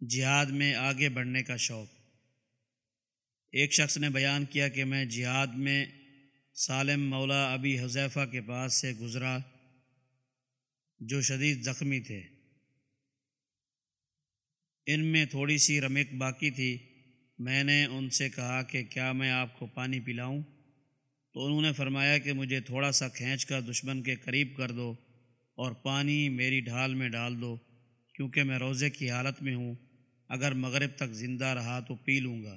جہاد میں آگے بڑھنے کا شوق۔ ایک شخص نے بیان کیا کہ میں جہاد میں سالم مولا ابی حذیفہ کے پاس سے گزرا جو شدید زخمی تھے۔ ان میں تھوڑی سی رمک باقی تھی۔ میں نے ان سے کہا کہ کیا میں آپ کو پانی پلاؤں؟ تو انہوں نے فرمایا کہ مجھے تھوڑا سا کھینچ کر دشمن کے قریب کر دو اور پانی میری ڈھال میں ڈال دو، کیونکہ میں روزے کی حالت میں ہوں۔ اگر مغرب تک زندہ رہا تو پی لوں گا۔